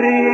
Trine